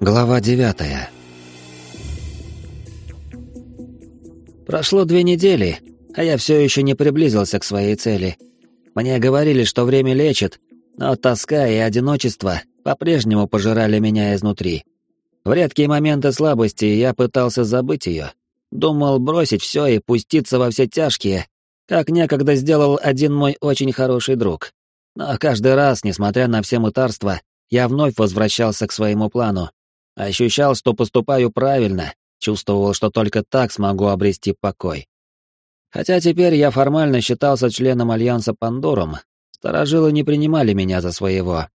Глава девятая. Прошло две недели, а я все еще не приблизился к своей цели. Мне говорили, что время лечит, но тоска и одиночество по-прежнему пожирали меня изнутри. В редкие моменты слабости я пытался забыть ее. Думал бросить все и пуститься во все тяжкие, как некогда сделал один мой очень хороший друг. Но каждый раз, несмотря на все мытарства, я вновь возвращался к своему плану, Ощущал, что поступаю правильно, чувствовал, что только так смогу обрести покой. Хотя теперь я формально считался членом Альянса Пандорум, старожилы не принимали меня за своего.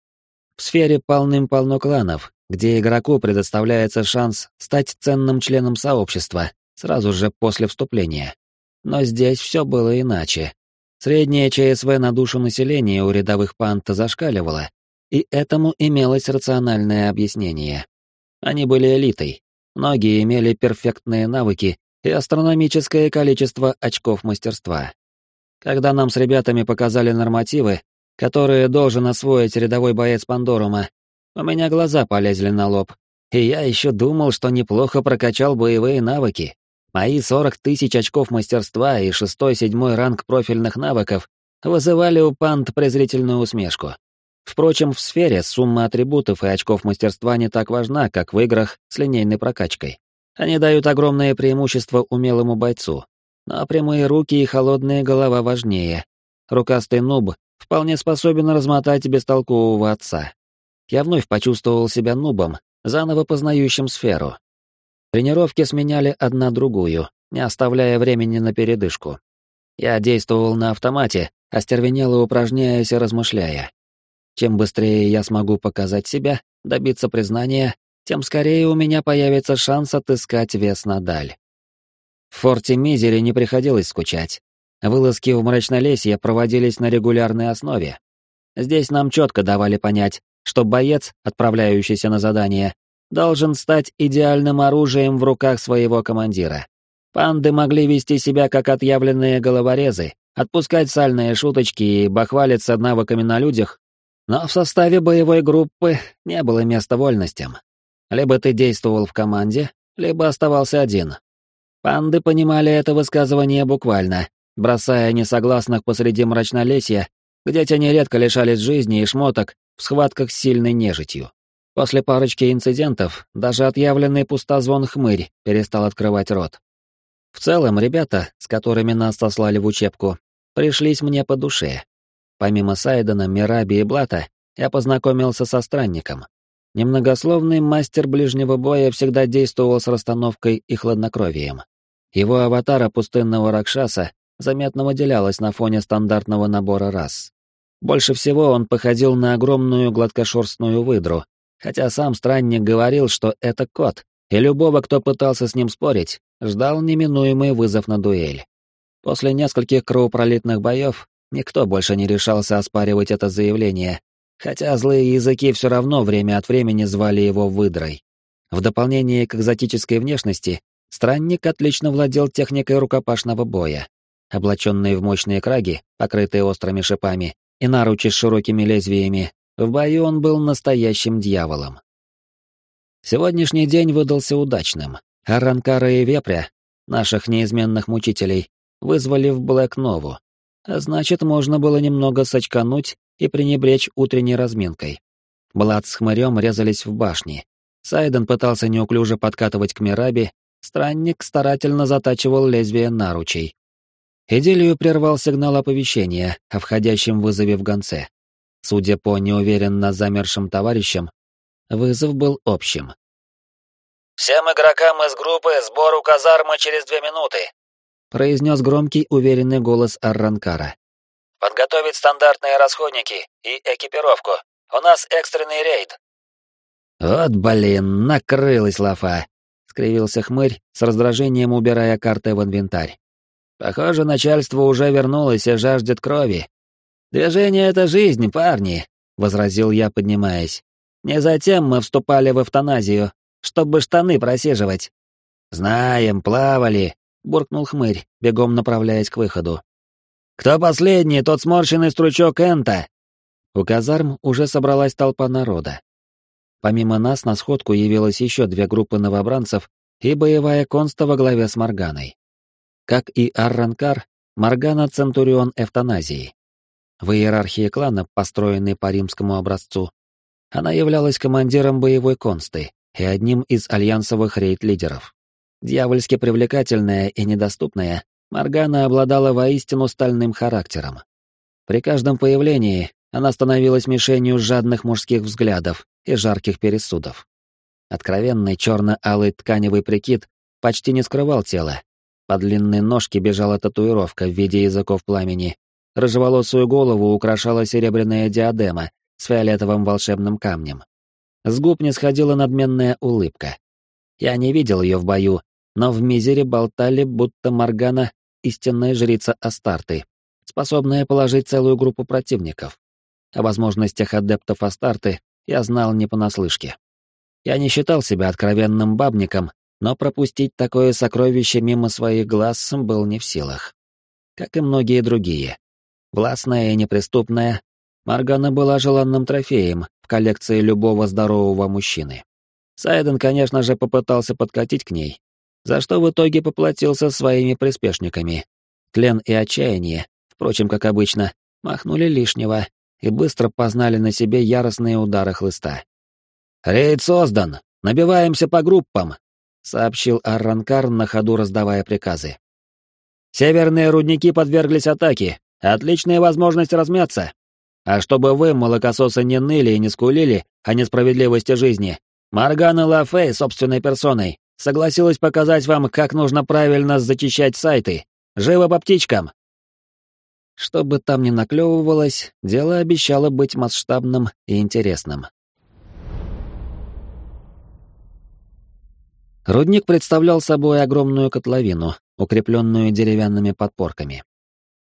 В сфере полным-полно кланов, где игроку предоставляется шанс стать ценным членом сообщества сразу же после вступления. Но здесь все было иначе. Средняя ЧСВ на душу населения у рядовых панд зашкаливала, и этому имелось рациональное объяснение. Они были элитой. Многие имели перфектные навыки и астрономическое количество очков мастерства. Когда нам с ребятами показали нормативы, которые должен освоить рядовой боец Пандорума, у меня глаза полезли на лоб, и я еще думал, что неплохо прокачал боевые навыки. Мои 40 тысяч очков мастерства и шестой-седьмой ранг профильных навыков вызывали у панд презрительную усмешку. Впрочем, в сфере сумма атрибутов и очков мастерства не так важна, как в играх с линейной прокачкой. Они дают огромное преимущество умелому бойцу. Но прямые руки и холодная голова важнее. Рукастый нуб вполне способен размотать бестолкового отца. Я вновь почувствовал себя нубом, заново познающим сферу. Тренировки сменяли одна другую, не оставляя времени на передышку. Я действовал на автомате, остервенело упражняясь и размышляя. Чем быстрее я смогу показать себя, добиться признания, тем скорее у меня появится шанс отыскать вес на даль. В форте Мизере не приходилось скучать. Вылазки в Мрачнолесье проводились на регулярной основе. Здесь нам четко давали понять, что боец, отправляющийся на задание, должен стать идеальным оружием в руках своего командира. Панды могли вести себя как отъявленные головорезы, отпускать сальные шуточки и бахвалиться навыками на людях, но в составе боевой группы не было места вольностям. Либо ты действовал в команде, либо оставался один. Панды понимали это высказывание буквально, бросая несогласных посреди мрачнолесья, где те нередко лишались жизни и шмоток в схватках с сильной нежитью. После парочки инцидентов даже отъявленный пустозвон хмырь перестал открывать рот. В целом, ребята, с которыми нас сослали в учебку, пришлись мне по душе. Помимо Сайдена, Мираби и Блата, я познакомился со странником. Немногословный мастер ближнего боя всегда действовал с расстановкой и хладнокровием. Его аватара пустынного Ракшаса заметно выделялась на фоне стандартного набора рас. Больше всего он походил на огромную гладкошерстную выдру, хотя сам странник говорил, что это кот, и любого, кто пытался с ним спорить, ждал неминуемый вызов на дуэль. После нескольких кровопролитных боев Никто больше не решался оспаривать это заявление, хотя злые языки все равно время от времени звали его выдрой. В дополнение к экзотической внешности, странник отлично владел техникой рукопашного боя. Облаченный в мощные краги, покрытые острыми шипами, и наручи с широкими лезвиями, в бою он был настоящим дьяволом. Сегодняшний день выдался удачным, а Ранкара и Вепря, наших неизменных мучителей, вызвали в Блэк-Нову, а значит, можно было немного сочкануть и пренебречь утренней разминкой. Блад с хмырем резались в башне. Сайден пытался неуклюже подкатывать к Мираби, странник старательно затачивал лезвие наручей. Идиллию прервал сигнал оповещения о входящем вызове в гонце. Судя по неуверенно замершим товарищам, вызов был общим. «Всем игрокам из группы сбор у казармы через две минуты произнес громкий уверенный голос Арранкара. «Подготовить стандартные расходники и экипировку. У нас экстренный рейд». «Вот, блин, накрылась лафа!» — скривился хмырь, с раздражением убирая карты в инвентарь. «Похоже, начальство уже вернулось и жаждет крови. Движение — это жизнь, парни!» — возразил я, поднимаясь. «Не затем мы вступали в эвтаназию, чтобы штаны просиживать. Знаем, плавали, — буркнул хмырь, бегом направляясь к выходу. «Кто последний, тот сморщенный стручок Энта!» У казарм уже собралась толпа народа. Помимо нас на сходку явилось еще две группы новобранцев и боевая конста во главе с Морганой. Как и Арранкар, Моргана — Центурион эвтаназии. В иерархии клана, построенной по римскому образцу, она являлась командиром боевой консты и одним из альянсовых рейд-лидеров. Дьявольски привлекательная и недоступная, Моргана обладала воистину стальным характером. При каждом появлении она становилась мишенью жадных мужских взглядов и жарких пересудов. Откровенный черно-алый тканевый прикид почти не скрывал тело. По длинной ножке бежала татуировка в виде языков пламени. Рыжеволосую голову украшала серебряная диадема с фиолетовым волшебным камнем. С губ не сходила надменная улыбка. Я не видел ее в бою, но в мизере болтали, будто Моргана — истинная жрица Астарты, способная положить целую группу противников. О возможностях адептов Астарты я знал не понаслышке. Я не считал себя откровенным бабником, но пропустить такое сокровище мимо своих глаз был не в силах. Как и многие другие. Властная и неприступная, Маргана была желанным трофеем в коллекции любого здорового мужчины. Сайден, конечно же, попытался подкатить к ней, за что в итоге поплатился своими приспешниками. Тлен и отчаяние, впрочем, как обычно, махнули лишнего и быстро познали на себе яростные удары хлыста. «Рейд создан! Набиваемся по группам!» — сообщил Арранкар на ходу, раздавая приказы. «Северные рудники подверглись атаке. Отличная возможность размяться. А чтобы вы, молокососы, не ныли и не скулили о несправедливости жизни, Маргана Лафей собственной персоной согласилась показать вам, как нужно правильно зачищать сайты. Живо по птичкам!» Что бы там ни наклевывалось, дело обещало быть масштабным и интересным. Рудник представлял собой огромную котловину, укрепленную деревянными подпорками.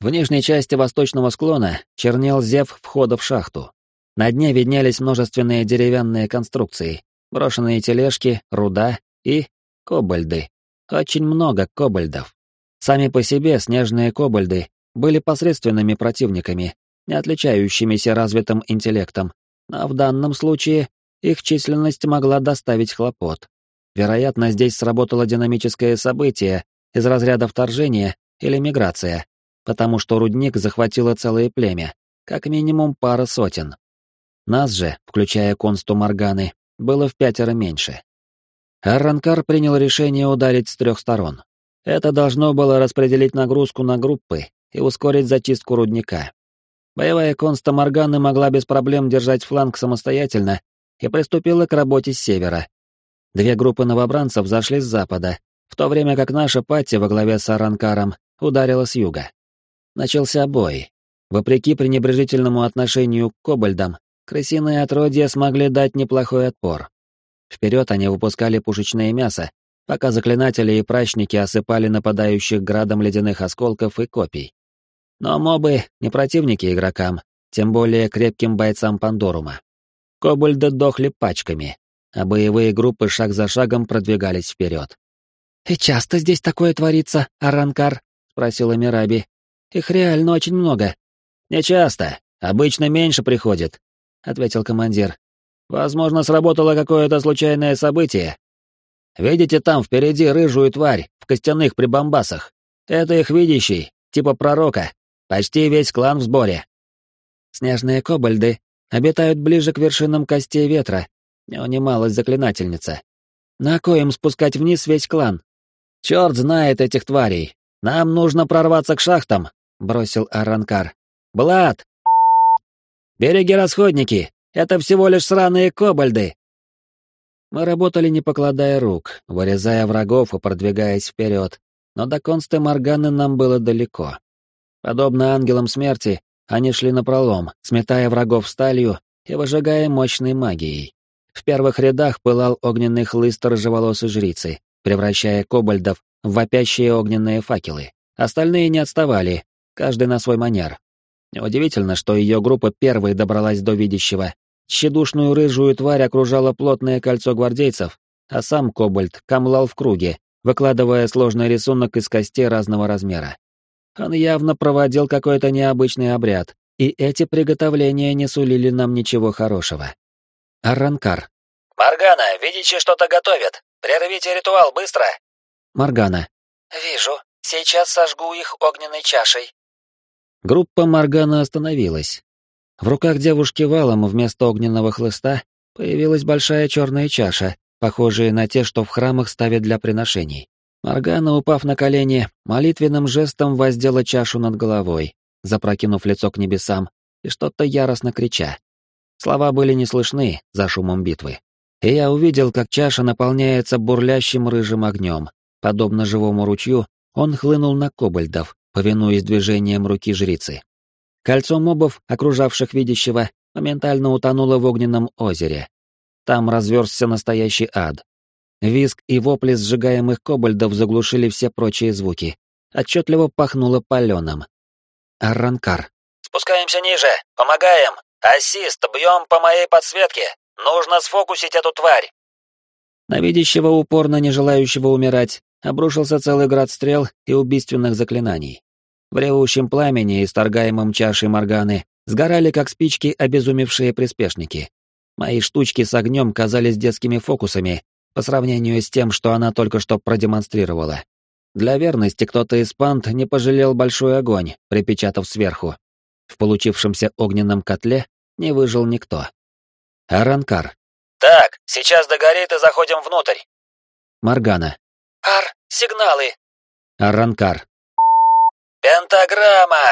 В нижней части восточного склона чернел зев входа в шахту. На дне виднелись множественные деревянные конструкции, брошенные тележки, руда и кобальды. Очень много кобальдов. Сами по себе снежные кобальды были посредственными противниками, не отличающимися развитым интеллектом, но в данном случае их численность могла доставить хлопот. Вероятно, здесь сработало динамическое событие из разряда вторжения или миграция, потому что рудник захватило целое племя, как минимум пара сотен. Нас же, включая консту Морганы, было в пятеро меньше. Арранкар принял решение ударить с трех сторон. Это должно было распределить нагрузку на группы и ускорить зачистку рудника. Боевая конста Морганы могла без проблем держать фланг самостоятельно и приступила к работе с севера, Две группы новобранцев зашли с запада, в то время как наша пати во главе с Аранкаром ударила с юга. Начался бой. Вопреки пренебрежительному отношению к кобальдам, крысиные отродья смогли дать неплохой отпор. Вперед они выпускали пушечное мясо, пока заклинатели и прачники осыпали нападающих градом ледяных осколков и копий. Но мобы — не противники игрокам, тем более крепким бойцам Пандорума. Кобальды дохли пачками, а боевые группы шаг за шагом продвигались вперед. «И часто здесь такое творится, Аранкар?» — спросила Мираби. «Их реально очень много». «Не часто. Обычно меньше приходит», — ответил командир. «Возможно, сработало какое-то случайное событие. Видите там впереди рыжую тварь в костяных прибамбасах? Это их видящий, типа пророка. Почти весь клан в сборе». Снежные кобальды обитают ближе к вершинам костей ветра не унималась заклинательница. «На коем спускать вниз весь клан?» «Черт знает этих тварей! Нам нужно прорваться к шахтам!» — бросил Аранкар. «Блад! Береги расходники! Это всего лишь сраные кобальды!» Мы работали не покладая рук, вырезая врагов и продвигаясь вперед, но до консты Морганы нам было далеко. Подобно ангелам смерти, они шли напролом, сметая врагов сталью и выжигая мощной магией. В первых рядах пылал огненный хлыст рыжеволосой жрицы, превращая кобальдов в вопящие огненные факелы. Остальные не отставали, каждый на свой манер. Неудивительно, что ее группа первой добралась до видящего. Тщедушную рыжую тварь окружало плотное кольцо гвардейцев, а сам кобальд камлал в круге, выкладывая сложный рисунок из костей разного размера. Он явно проводил какой-то необычный обряд, и эти приготовления не сулили нам ничего хорошего. Арранкар. Моргана, видите, что-то готовят. Прервите ритуал быстро. Моргана. Вижу. Сейчас сожгу их огненной чашей. Группа Моргана остановилась. В руках девушки валом вместо огненного хлыста появилась большая черная чаша, похожая на те, что в храмах ставят для приношений. Моргана, упав на колени, молитвенным жестом воздела чашу над головой, запрокинув лицо к небесам и что-то яростно крича. Слова были не слышны за шумом битвы. И я увидел, как чаша наполняется бурлящим рыжим огнем. Подобно живому ручью, он хлынул на кобальдов, повинуясь движениям руки жрицы. Кольцо мобов, окружавших видящего, моментально утонуло в огненном озере. Там разверзся настоящий ад. Визг и вопли сжигаемых кобальдов заглушили все прочие звуки. Отчетливо пахнуло паленым. Арранкар. «Спускаемся ниже! Помогаем! Ассист, бьем по моей подсветке! Нужно сфокусить эту тварь!» На видящего, упорно не желающего умирать, обрушился целый град стрел и убийственных заклинаний. В ревущем пламени, исторгаемом чашей Морганы, сгорали как спички обезумевшие приспешники. Мои штучки с огнем казались детскими фокусами по сравнению с тем, что она только что продемонстрировала. Для верности кто-то из панд не пожалел большой огонь, припечатав сверху. В получившемся огненном котле не выжил никто. Аранкар. «Так, сейчас догорит и заходим внутрь». Маргана. «Ар, сигналы!» Аранкар. «Пентаграмма!